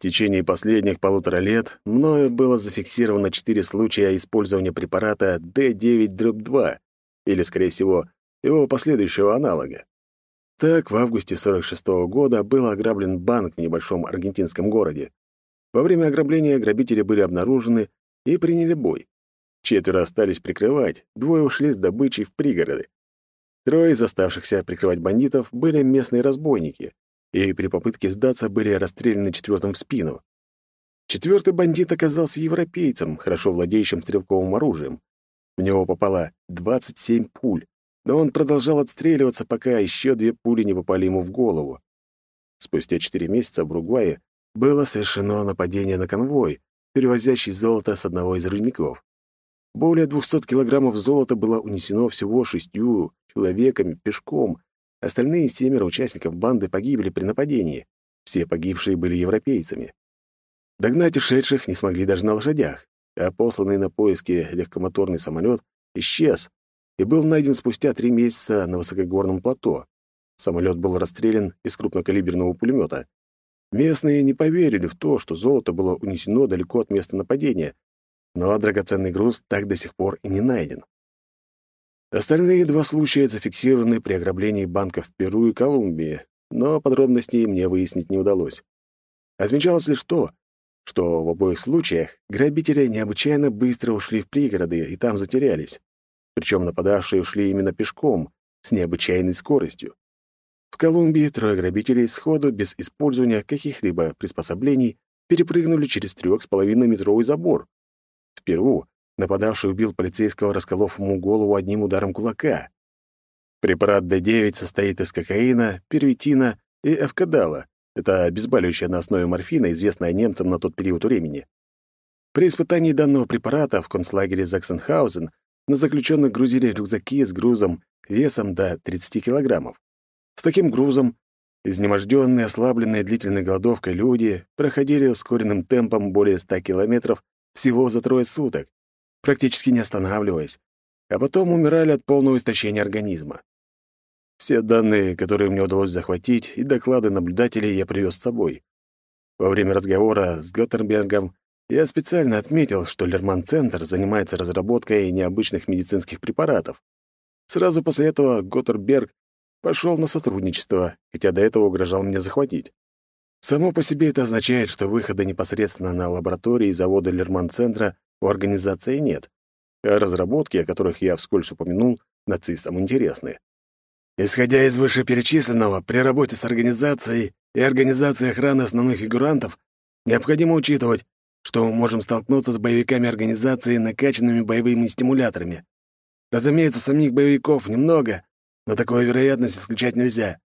течение последних полутора лет мною было зафиксировано четыре случая использования препарата D9-2, или, скорее всего, его последующего аналога. Так, в августе 46 -го года был ограблен банк в небольшом аргентинском городе. Во время ограбления грабители были обнаружены и приняли бой. Четверо остались прикрывать, двое ушли с добычей в пригороды. Трое из оставшихся прикрывать бандитов были местные разбойники, и при попытке сдаться были расстреляны четвертым в спину. Четвертый бандит оказался европейцем, хорошо владеющим стрелковым оружием. В него попало 27 пуль, но он продолжал отстреливаться, пока еще две пули не попали ему в голову. Спустя четыре месяца в Уругвае было совершено нападение на конвой, перевозящий золото с одного из рудников. Более 200 килограммов золота было унесено всего шестью человеками пешком. Остальные семеро участников банды погибли при нападении. Все погибшие были европейцами. Догнать ушедших не смогли даже на лошадях, а посланный на поиски легкомоторный самолет исчез и был найден спустя три месяца на высокогорном плато. Самолет был расстрелян из крупнокалиберного пулемета. Местные не поверили в то, что золото было унесено далеко от места нападения, но драгоценный груз так до сих пор и не найден. Остальные два случая зафиксированы при ограблении банков в Перу и Колумбии, но подробностей мне выяснить не удалось. Отмечалось лишь то, что в обоих случаях грабители необычайно быстро ушли в пригороды и там затерялись. Причем нападавшие ушли именно пешком, с необычайной скоростью. В Колумбии трое грабителей сходу, без использования каких-либо приспособлений, перепрыгнули через трех с половиной метровый забор. В Перу нападавший убил полицейского, расколов ему голову одним ударом кулака. Препарат D9 состоит из кокаина, первитина и эвкадала. Это обезболивающее на основе морфина, известное немцам на тот период времени. При испытании данного препарата в концлагере Заксенхаузен на заключенных грузили рюкзаки с грузом весом до 30 килограммов. С таким грузом изнеможденные, ослабленные длительной голодовкой люди проходили ускоренным темпом более 100 километров всего за трое суток, практически не останавливаясь, а потом умирали от полного истощения организма. Все данные, которые мне удалось захватить, и доклады наблюдателей я привез с собой. Во время разговора с Готтербергом я специально отметил, что Лерман-центр занимается разработкой необычных медицинских препаратов. Сразу после этого Готтерберг пошел на сотрудничество, хотя до этого угрожал мне захватить. Само по себе это означает, что выхода непосредственно на лаборатории и заводы Лерман-центра у организации нет, а разработки, о которых я вскользь упомянул, нацистам интересны. Исходя из вышеперечисленного, при работе с организацией и организацией охраны основных фигурантов необходимо учитывать, что мы можем столкнуться с боевиками организации накачанными боевыми стимуляторами. Разумеется, самих боевиков немного, но такую вероятность исключать нельзя.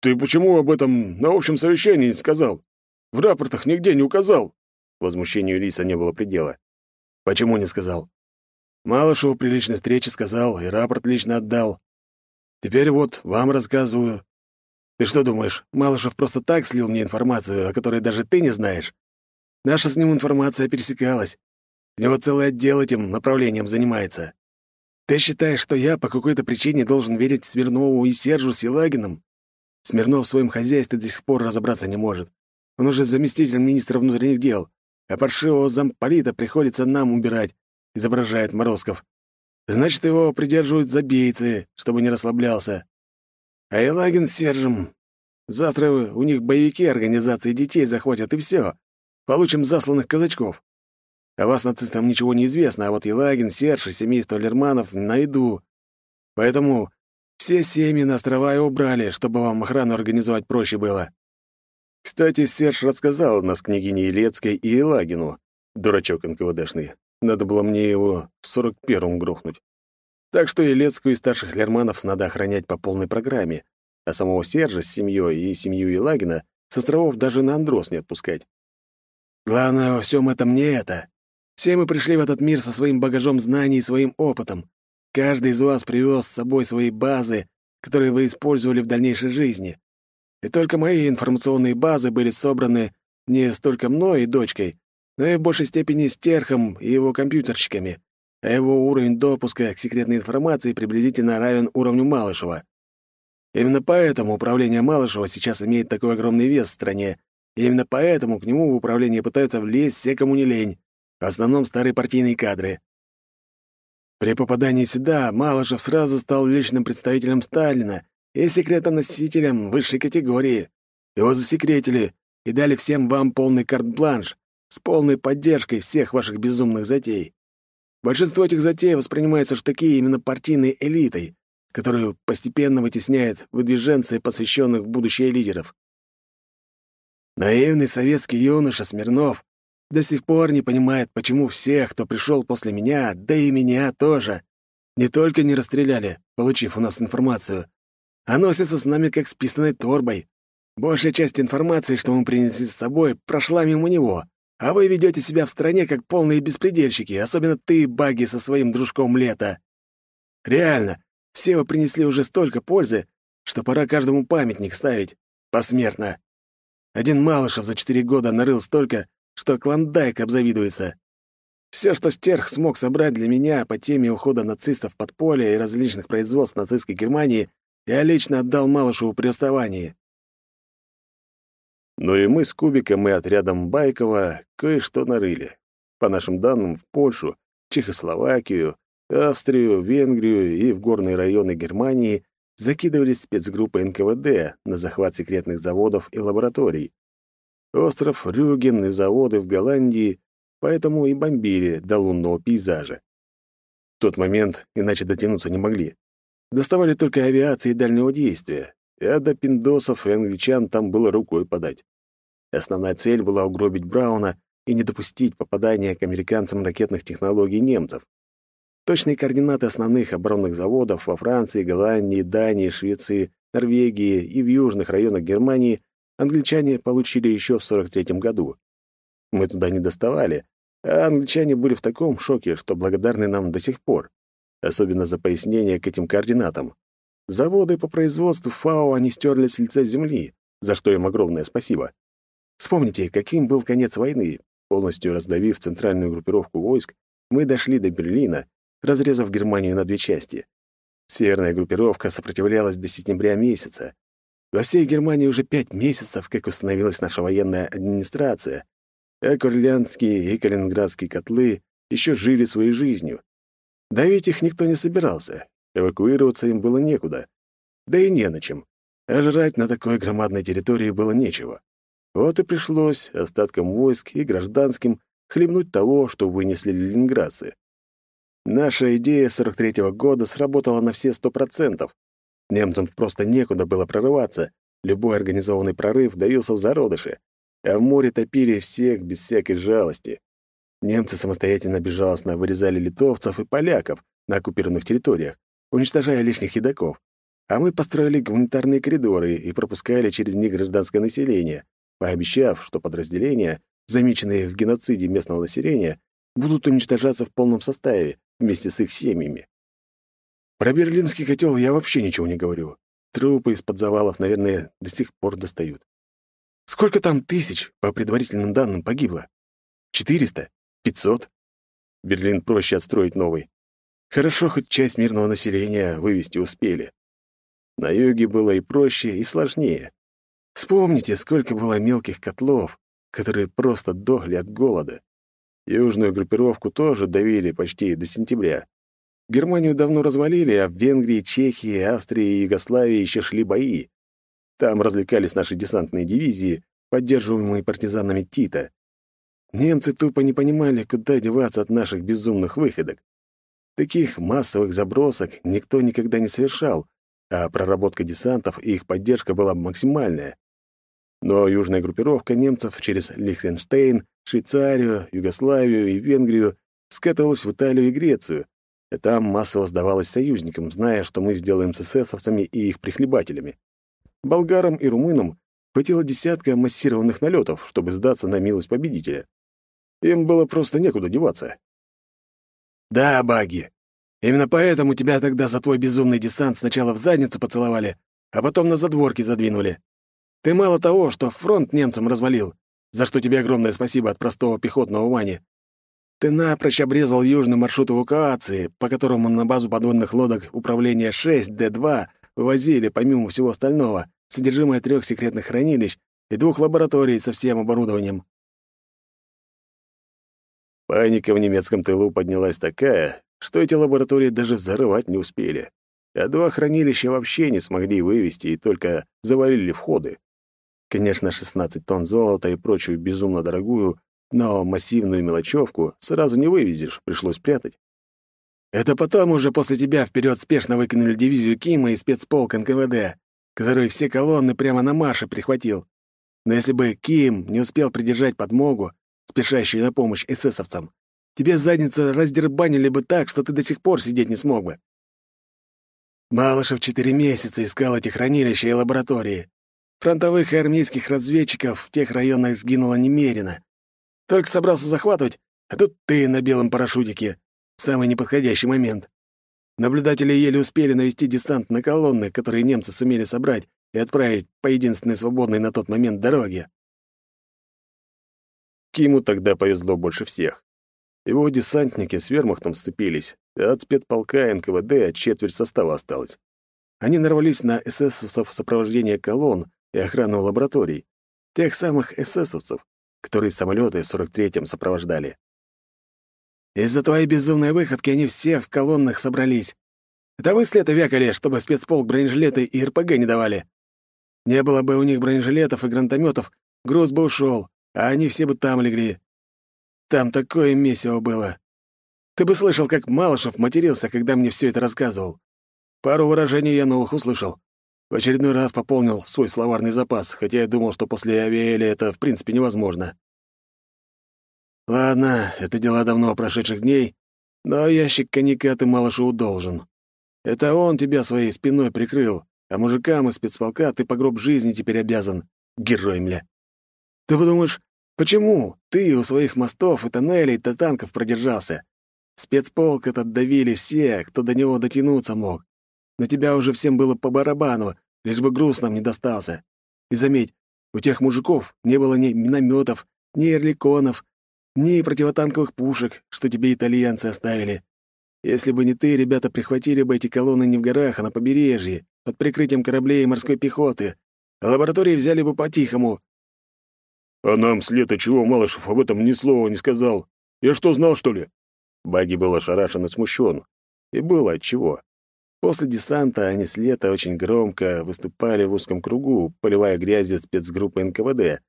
«Ты почему об этом на общем совещании не сказал? В рапортах нигде не указал?» Возмущению Лиса не было предела. «Почему не сказал?» «Малышеву при личной встрече сказал и рапорт лично отдал. Теперь вот вам рассказываю. Ты что думаешь, Малышев просто так слил мне информацию, о которой даже ты не знаешь? Наша с ним информация пересекалась. У него целый отдел этим направлением занимается. Ты считаешь, что я по какой-то причине должен верить Смирнову и Сержу Силагинам? Смирнов в своем хозяйстве до сих пор разобраться не может. Он уже заместитель министра внутренних дел, а паршивого замполита приходится нам убирать, изображает Морозков. Значит, его придерживают забейцы, чтобы не расслаблялся. А Елагин с Сержем... Завтра у них боевики организации детей захватят, и все. Получим засланных казачков. А вас, нацистам, ничего не известно, а вот Елагин, Серж и семейство Лерманов на виду. Поэтому все семьи на острова и убрали, чтобы вам охрану организовать проще было. Кстати, Серж рассказал нас княгине Елецкой и Елагину. Дурачок НКВДшный. Надо было мне его в сорок первом грохнуть. Так что Елецкую и старших Лерманов надо охранять по полной программе, а самого Сержа с семьей и семью Елагина с островов даже на Андрос не отпускать. Главное во всем этом не это. Все мы пришли в этот мир со своим багажом знаний и своим опытом. Каждый из вас привез с собой свои базы, которые вы использовали в дальнейшей жизни. И только мои информационные базы были собраны не столько мной и дочкой, но и в большей степени стерхом и его компьютерщиками, а его уровень допуска к секретной информации приблизительно равен уровню Малышева. Именно поэтому управление Малышева сейчас имеет такой огромный вес в стране И именно поэтому к нему в управление пытаются влезть все, кому не лень. В основном старые партийные кадры. При попадании сюда Малышев сразу стал личным представителем Сталина и секретоносителем высшей категории. Его засекретили и дали всем вам полный карт-бланш с полной поддержкой всех ваших безумных затей. Большинство этих затей воспринимается штыки именно партийной элитой, которую постепенно вытесняет выдвиженцы, посвященных в будущее лидеров. Наивный советский юноша Смирнов до сих пор не понимает, почему всех, кто пришел после меня, да и меня тоже, не только не расстреляли, получив у нас информацию, а носятся с нами как с писаной торбой. Большая часть информации, что мы принесли с собой, прошла мимо него, а вы ведете себя в стране как полные беспредельщики, особенно ты, Баги, со своим дружком Лето. Реально, все вы принесли уже столько пользы, что пора каждому памятник ставить. Посмертно. Один Малышев за четыре года нарыл столько, что Клондайк обзавидуется. Все, что Стерх смог собрать для меня по теме ухода нацистов под поле и различных производств нацистской Германии, я лично отдал Малышеву при оставании. Но и мы с Кубиком и отрядом Байкова кое-что нарыли. По нашим данным, в Польшу, Чехословакию, Австрию, Венгрию и в горные районы Германии закидывались спецгруппы НКВД на захват секретных заводов и лабораторий. Остров Рюген и заводы в Голландии поэтому и бомбили до лунного пейзажа. В тот момент иначе дотянуться не могли. Доставали только авиации дальнего действия, а до пиндосов и англичан там было рукой подать. Основная цель была угробить Брауна и не допустить попадания к американцам ракетных технологий немцев. Точные координаты основных оборонных заводов во Франции, Голландии, Дании, Швеции, Норвегии и в южных районах Германии англичане получили еще в 43 году. Мы туда не доставали, а англичане были в таком шоке, что благодарны нам до сих пор, особенно за пояснение к этим координатам. Заводы по производству ФАО они стерли с лица земли, за что им огромное спасибо. Вспомните, каким был конец войны. Полностью раздавив центральную группировку войск, мы дошли до Берлина, разрезав Германию на две части. Северная группировка сопротивлялась до сентября месяца. Во всей Германии уже пять месяцев, как установилась наша военная администрация, а Курлянские и Калининградские котлы еще жили своей жизнью. Давить их никто не собирался, Эвакуироваться им было некуда. Да и не на чем. А жрать на такой громадной территории было нечего. Вот и пришлось остаткам войск и гражданским хлебнуть того, что вынесли ленинградцы. Наша идея 43-го года сработала на все сто процентов. Немцам просто некуда было прорываться, любой организованный прорыв давился в зародыше, а в море топили всех без всякой жалости. Немцы самостоятельно безжалостно вырезали литовцев и поляков на оккупированных территориях, уничтожая лишних едоков, а мы построили гуманитарные коридоры и пропускали через них гражданское население, пообещав, что подразделения, замеченные в геноциде местного населения, будут уничтожаться в полном составе вместе с их семьями. Про берлинский котел я вообще ничего не говорю. Трупы из-под завалов, наверное, до сих пор достают. Сколько там тысяч, по предварительным данным, погибло? Четыреста? Пятьсот? Берлин проще отстроить новый. Хорошо, хоть часть мирного населения вывести успели. На юге было и проще, и сложнее. Вспомните, сколько было мелких котлов, которые просто дохли от голода. Южную группировку тоже давили почти до сентября. Германию давно развалили, а в Венгрии, Чехии, Австрии и Югославии еще шли бои. Там развлекались наши десантные дивизии, поддерживаемые партизанами Тита. Немцы тупо не понимали, куда деваться от наших безумных выходок. Таких массовых забросок никто никогда не совершал, а проработка десантов и их поддержка была максимальная. Но южная группировка немцев через Лихтенштейн, Швейцарию, Югославию и Венгрию скатывалась в Италию и Грецию, и там массово сдавалась союзникам, зная, что мы сделаем с эсэсовцами и их прихлебателями. Болгарам и румынам хватило десятка массированных налетов, чтобы сдаться на милость победителя. Им было просто некуда деваться. «Да, Баги. Именно поэтому тебя тогда за твой безумный десант сначала в задницу поцеловали, а потом на задворки задвинули. Ты мало того, что фронт немцам развалил, за что тебе огромное спасибо от простого пехотного Вани. Ты напрочь обрезал южный маршрут эвакуации, по которому на базу подводных лодок управления 6 Д-2 вывозили, помимо всего остального, содержимое трех секретных хранилищ и двух лабораторий со всем оборудованием. Паника в немецком тылу поднялась такая, что эти лаборатории даже взорвать не успели. А два хранилища вообще не смогли вывести и только завалили входы. Конечно, 16 тонн золота и прочую безумно дорогую, но массивную мелочевку сразу не вывезешь, пришлось прятать. Это потом уже после тебя вперед спешно выкинули дивизию Кима и спецполк НКВД, который все колонны прямо на марше прихватил. Но если бы Ким не успел придержать подмогу, спешащую на помощь эсэсовцам, тебе задницу раздербанили бы так, что ты до сих пор сидеть не смог бы. Малышев четыре месяца искал эти хранилища и лаборатории. Фронтовых и армейских разведчиков в тех районах сгинуло немерено. Только собрался захватывать, а тут ты на белом парашютике самый неподходящий момент. Наблюдатели еле успели навести десант на колонны, которые немцы сумели собрать и отправить по единственной свободной на тот момент дороге. Киму тогда повезло больше всех. Его десантники с вермахтом сцепились, а от спецполка НКВД четверть состава осталось. Они нарвались на эсэсовцев сопровождения колонн и охрану лабораторий, тех самых эсэсовцев, которые самолеты в 43-м сопровождали. Из-за твоей безумной выходки они все в колоннах собрались. Это вы след вякали, чтобы спецполк бронежилеты и РПГ не давали. Не было бы у них бронежилетов и гранатометов, груз бы ушел, а они все бы там легли. Там такое месиво было. Ты бы слышал, как Малышев матерился, когда мне все это рассказывал. Пару выражений я новых услышал. В очередной раз пополнил свой словарный запас, хотя я думал, что после авиэли это в принципе невозможно. Ладно, это дела давно прошедших дней, но ящик коньяка ты Малышеву должен. Это он тебя своей спиной прикрыл, а мужикам из спецполка ты по гроб жизни теперь обязан. Герой, мля. Ты подумаешь, почему ты у своих мостов и тоннелей до танков продержался? Спецполк этот давили все, кто до него дотянуться мог. На тебя уже всем было по барабану, лишь бы груз нам не достался. И заметь, у тех мужиков не было ни минометов, ни эрликонов, ни противотанковых пушек, что тебе итальянцы оставили. Если бы не ты, ребята прихватили бы эти колонны не в горах, а на побережье, под прикрытием кораблей и морской пехоты. Лаборатории взяли бы по-тихому. «А нам с лета чего Малышев об этом ни слова не сказал? Я что, знал, что ли?» Баги был ошарашен и смущен. И было отчего. После десанта они с лета очень громко выступали в узком кругу, поливая грязью спецгруппы НКВД.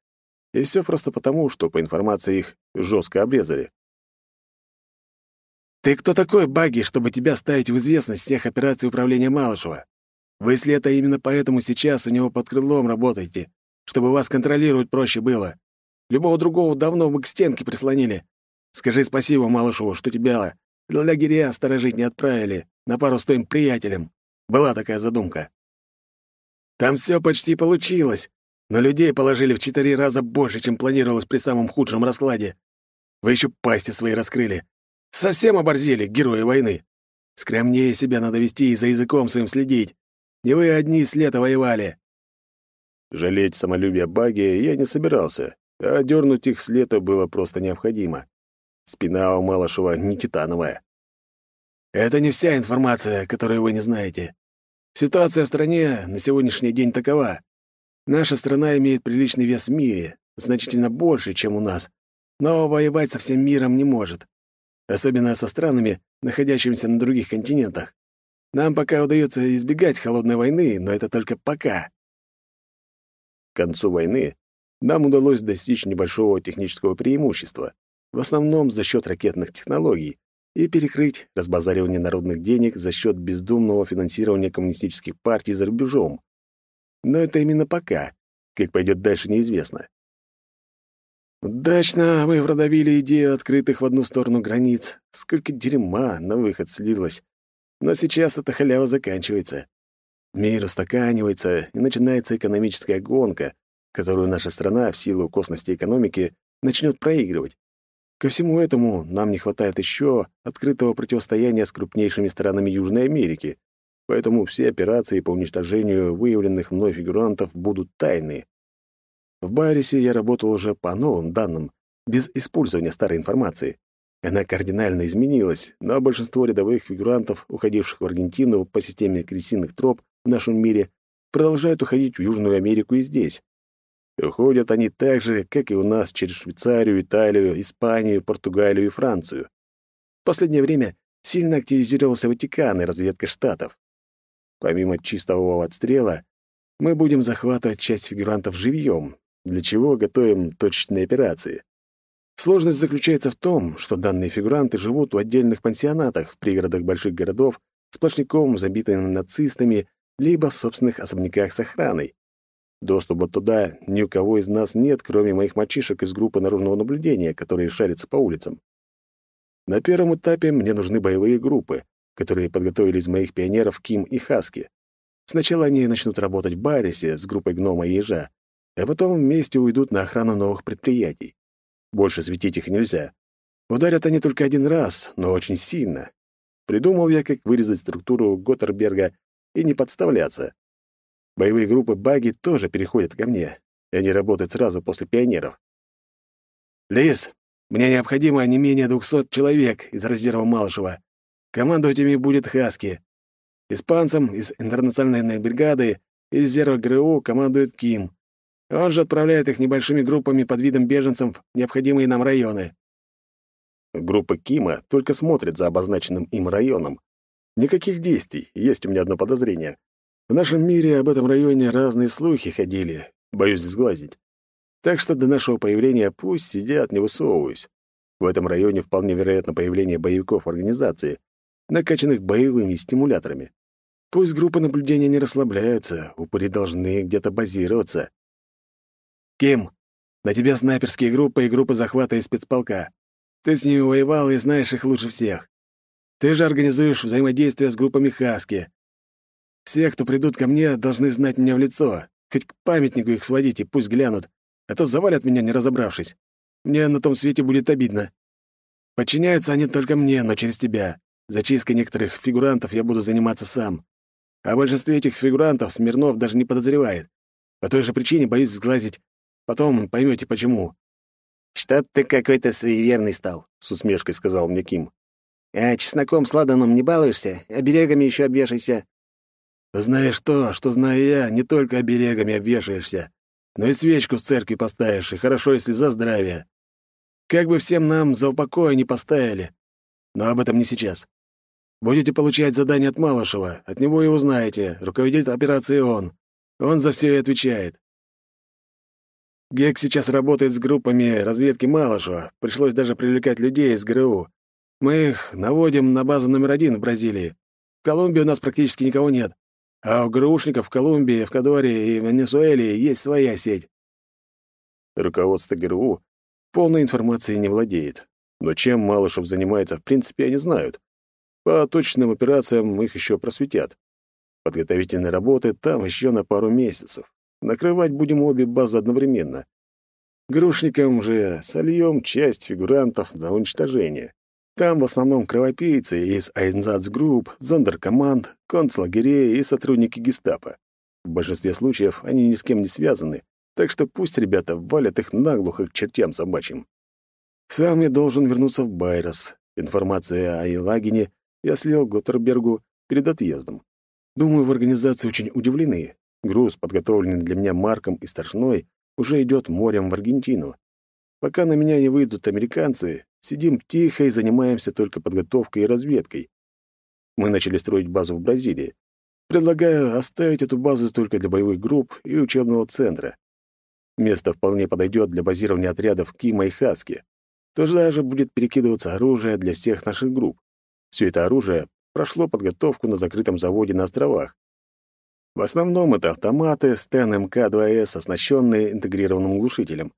И все просто потому, что по информации их жестко обрезали. «Ты кто такой, Баги, чтобы тебя ставить в известность всех операций управления Малышева? Вы с лета именно поэтому сейчас у него под крылом работаете, чтобы вас контролировать проще было. Любого другого давно бы к стенке прислонили. Скажи спасибо Малышеву, что тебя лагеря сторожить не отправили, на пару с твоим приятелем. Была такая задумка. Там все почти получилось, но людей положили в четыре раза больше, чем планировалось при самом худшем раскладе. Вы еще пасти свои раскрыли. Совсем оборзели, герои войны. Скромнее себя надо вести и за языком своим следить. Не вы одни с лета воевали. Жалеть самолюбие Баги я не собирался, а дернуть их с лета было просто необходимо. Спина у Малышева не титановая. Это не вся информация, которую вы не знаете. Ситуация в стране на сегодняшний день такова. Наша страна имеет приличный вес в мире, значительно больше, чем у нас, но воевать со всем миром не может. Особенно со странами, находящимися на других континентах. Нам пока удается избегать холодной войны, но это только пока. К концу войны нам удалось достичь небольшого технического преимущества, в основном за счет ракетных технологий, и перекрыть разбазаривание народных денег за счет бездумного финансирования коммунистических партий за рубежом. Но это именно пока. Как пойдет дальше, неизвестно. Удачно мы продавили идею открытых в одну сторону границ. Сколько дерьма на выход слилось. Но сейчас эта халява заканчивается. Мир устаканивается, и начинается экономическая гонка, которую наша страна в силу косности экономики начнет проигрывать. Ко всему этому нам не хватает еще открытого противостояния с крупнейшими странами Южной Америки, поэтому все операции по уничтожению выявленных мной фигурантов будут тайны. В Байрисе я работал уже по новым данным, без использования старой информации. Она кардинально изменилась, но большинство рядовых фигурантов, уходивших в Аргентину по системе крысиных троп в нашем мире, продолжают уходить в Южную Америку и здесь. Уходят они так же, как и у нас через Швейцарию, Италию, Испанию, Португалию и Францию. В последнее время сильно активизировался Ватикан и разведка штатов. Помимо чистого отстрела, мы будем захватывать часть фигурантов живьем, для чего готовим точечные операции. Сложность заключается в том, что данные фигуранты живут в отдельных пансионатах в пригородах больших городов, сплошняком забитыми нацистами, либо в собственных особняках с охраной. Доступа туда ни у кого из нас нет, кроме моих мальчишек из группы наружного наблюдения, которые шарятся по улицам. На первом этапе мне нужны боевые группы, которые подготовили из моих пионеров Ким и Хаски. Сначала они начнут работать в Барисе с группой Гнома и Ежа, а потом вместе уйдут на охрану новых предприятий. Больше светить их нельзя. Ударят они только один раз, но очень сильно. Придумал я, как вырезать структуру Готтерберга и не подставляться. Боевые группы баги тоже переходят ко мне, и они работают сразу после пионеров. «Лис, мне необходимо не менее двухсот человек из резерва Малышева. Командовать ими будет Хаски. Испанцам из интернациональной бригады из резерва ГРУ командует Ким. Он же отправляет их небольшими группами под видом беженцев в необходимые нам районы. Группа Кима только смотрит за обозначенным им районом. Никаких действий, есть у меня одно подозрение. В нашем мире об этом районе разные слухи ходили, боюсь сглазить. Так что до нашего появления пусть сидят, не высовываясь. В этом районе вполне вероятно появление боевиков организации, накачанных боевыми стимуляторами. Пусть группы наблюдения не расслабляются, упыри должны где-то базироваться. «Ким, на тебе снайперские группы и группы захвата из спецполка. Ты с ними воевал и знаешь их лучше всех. Ты же организуешь взаимодействие с группами Хаски. Все, кто придут ко мне, должны знать меня в лицо. Хоть к памятнику их сводите, пусть глянут, а то завалят меня, не разобравшись. Мне на том свете будет обидно. Подчиняются они только мне, но через тебя. Зачисткой некоторых фигурантов я буду заниматься сам. О большинстве этих фигурантов Смирнов даже не подозревает. По той же причине боюсь сглазить. Потом поймете, почему». «Что ты какой-то суеверный стал», — с усмешкой сказал мне Ким. «А чесноком с ладаном не балуешься? Оберегами еще обвешайся». «Знаешь то, что знаю я, не только оберегами обвешаешься, но и свечку в церкви поставишь, и хорошо, если за здравие. Как бы всем нам за упокой не поставили. Но об этом не сейчас. Будете получать задание от Малышева, от него и узнаете, руководит операцией он. Он за все и отвечает. Гек сейчас работает с группами разведки Малышева, пришлось даже привлекать людей из ГРУ. Мы их наводим на базу номер один в Бразилии. В Колумбии у нас практически никого нет. А у ГРУшников в Колумбии, в Кадоре и в Венесуэле есть своя сеть. Руководство ГРУ полной информацией не владеет. Но чем Малышев занимается, в принципе, они знают. По точным операциям их еще просветят. Подготовительные работы там еще на пару месяцев. Накрывать будем обе базы одновременно. Грушникам же сольем часть фигурантов на уничтожение. Там в основном кровопийцы из Айнзацгрупп, зондеркоманд, концлагерей и сотрудники гестапо. В большинстве случаев они ни с кем не связаны, так что пусть ребята валят их наглухо к чертям собачьим. Сам я должен вернуться в Байрос. Информация о Елагине я слил Готтербергу перед отъездом. Думаю, в организации очень удивлены. Груз, подготовленный для меня Марком и Старшиной, уже идет морем в Аргентину. Пока на меня не выйдут американцы, сидим тихо и занимаемся только подготовкой и разведкой. Мы начали строить базу в Бразилии. Предлагаю оставить эту базу только для боевых групп и учебного центра. Место вполне подойдет для базирования отрядов Кима и Хаски. Туда же будет перекидываться оружие для всех наших групп. Все это оружие прошло подготовку на закрытом заводе на островах. В основном это автоматы Стен МК-2С, оснащенные интегрированным глушителем.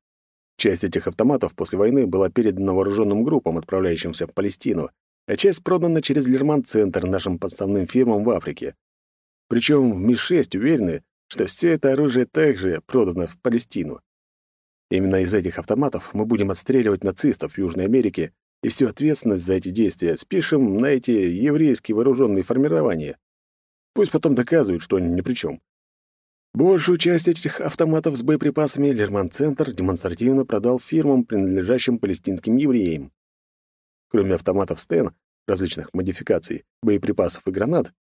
Часть этих автоматов после войны была передана вооруженным группам, отправляющимся в Палестину, а часть продана через Лерман-центр нашим подставным фирмам в Африке. Причем в МИ-6 уверены, что все это оружие также продано в Палестину. Именно из этих автоматов мы будем отстреливать нацистов в Южной Америке и всю ответственность за эти действия спишем на эти еврейские вооруженные формирования. Пусть потом доказывают, что они ни при чем. Большую часть этих автоматов с боеприпасами Лерман-центр демонстративно продал фирмам, принадлежащим палестинским евреям. Кроме автоматов Стен, различных модификаций, боеприпасов и гранат,